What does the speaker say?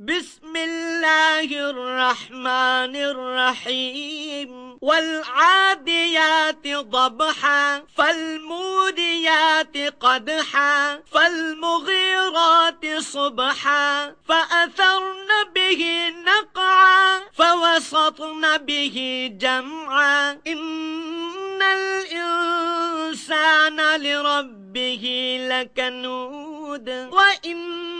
بسم الله الرحمن الرحيم والعاديات ضبحا فالموديات قدحا فالمغيرات صبحا فأثرن به نقعا فوسطن به جمعا إن الإنسان لربه لكنود وإنه